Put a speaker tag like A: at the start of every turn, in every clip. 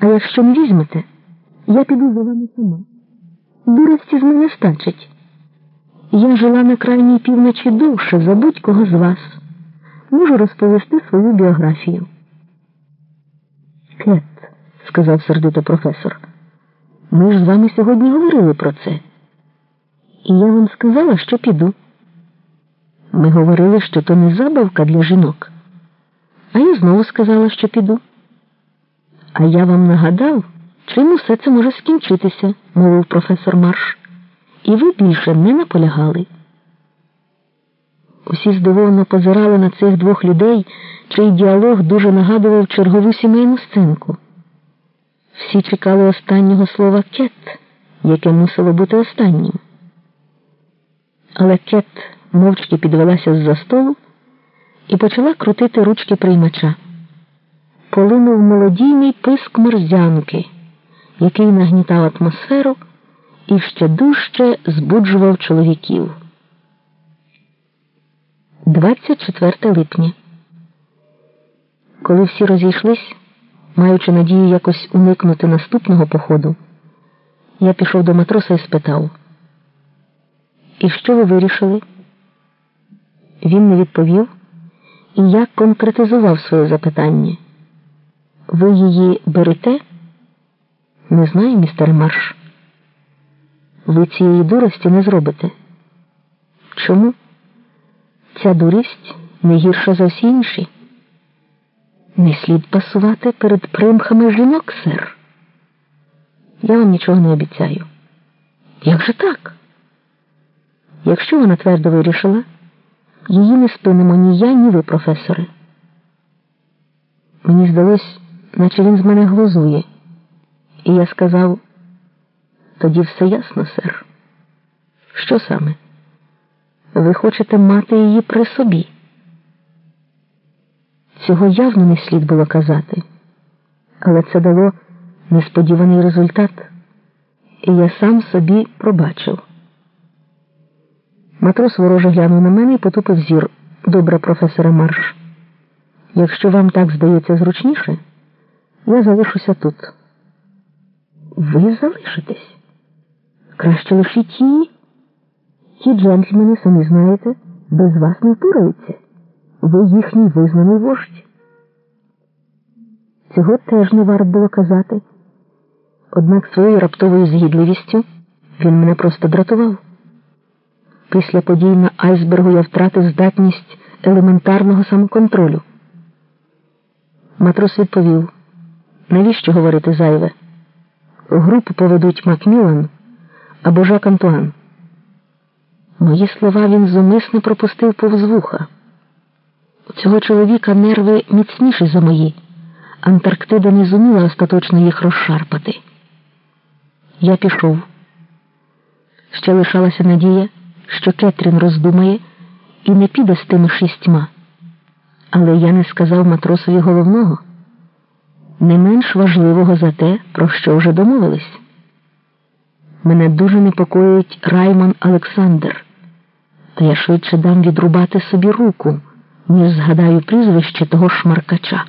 A: А якщо не візьмете, я піду за вами сама. Дурості з мене стачить. Я жила на крайній півночі довше за будь-кого з вас. Можу розповісти свою біографію. Кет, сказав сердито професор, ми ж з вами сьогодні говорили про це. І я вам сказала, що піду. Ми говорили, що то не забавка для жінок. А я знову сказала, що піду. А я вам нагадав, чим усе це може скінчитися, мовив професор Марш. І ви більше не наполягали. Усі здивовано позирали на цих двох людей, чий діалог дуже нагадував чергову сімейну сценку. Всі чекали останнього слова кет, яке мусило бути останнім. Але кет мовчки підвелася з-за столу і почала крутити ручки приймача. Полинув молодійний писк морзянки, який нагнітав атмосферу і ще дужче збуджував чоловіків. 24 липня. Коли всі розійшлись, маючи надію якось уникнути наступного походу, я пішов до матроса і спитав, і що ви вирішили? Він не відповів і я конкретизував своє запитання. Ви її берете? Не знаю, містер Марш. Ви цієї дурості не зробите. Чому? Ця дурість не гірша за всі інші. Не слід пасувати перед примхами жінок, сер. Я вам нічого не обіцяю. Як же так? Якщо вона твердо вирішила, її не спинимо ні я, ні ви, професори. Мені здалось, наче він з мене глузує, і я сказав, тоді все ясно, сер. Що саме? Ви хочете мати її при собі? Цього явно не слід було казати, але це дало несподіваний результат, і я сам собі пробачив. Матрос вороже глянув на мене і потупив зір. Добре, професоре Марш. Якщо вам так здається зручніше, я залишуся тут. Ви залишитесь? Краще лишіть її. Ті джентльмени, самі знаєте, без вас не впораються. Ви їхній визнаний вождь. Цього теж не варто було казати. Однак своєю раптовою згідливістю він мене просто дратував. Після подій на айсбергу я втратив здатність елементарного самоконтролю. Матрос відповів, навіщо говорити зайве? Групу поведуть Макмілан або Жак Антуан. Мої слова він зумисно пропустив повз вуха. У цього чоловіка нерви міцніші за мої. Антарктида не зуміла остаточно їх розшарпати. Я пішов. Ще лишалася надія що Кетрін роздумає і не піде з тими шістьма. Але я не сказав матросові головного, не менш важливого за те, про що вже домовились. Мене дуже непокоїть Раймон Олександр, та я швидше дам відрубати собі руку, ніж згадаю прізвище того шмаркача.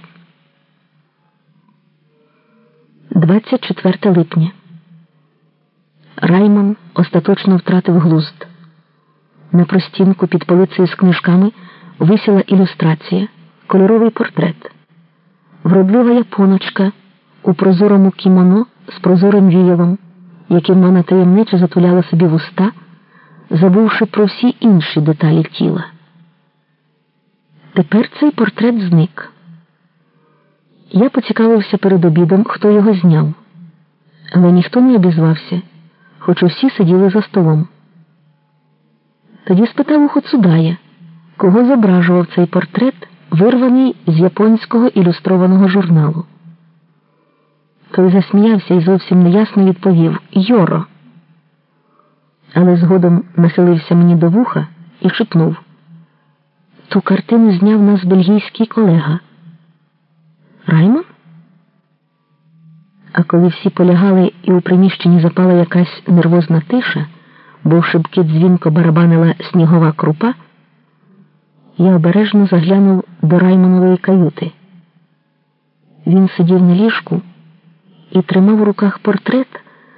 A: 24 липня. Раймон остаточно втратив глузд. На простінку під полицею з книжками висіла ілюстрація, кольоровий портрет, вродлива японочка у прозорому кімоно з прозорим віялом, яким вона таємниче затуляла собі вуста, забувши про всі інші деталі тіла. Тепер цей портрет зник. Я поцікавився перед обідом, хто його зняв, але ніхто не обізвався, хоч усі сиділи за столом. Тоді спитав у Хоцудая, кого зображував цей портрет, вирваний з японського ілюстрованого журналу. Той засміявся і зовсім неясно відповів Йоро. Але згодом нахилився мені до вуха і шепнув. Ту картину зняв нас бельгійський колега. Раймон? А коли всі полягали і у приміщенні запала якась нервозна тиша бо в шибки дзвінко барабанила снігова крупа, я обережно заглянув до Раймонової каюти. Він сидів на ліжку і тримав у руках портрет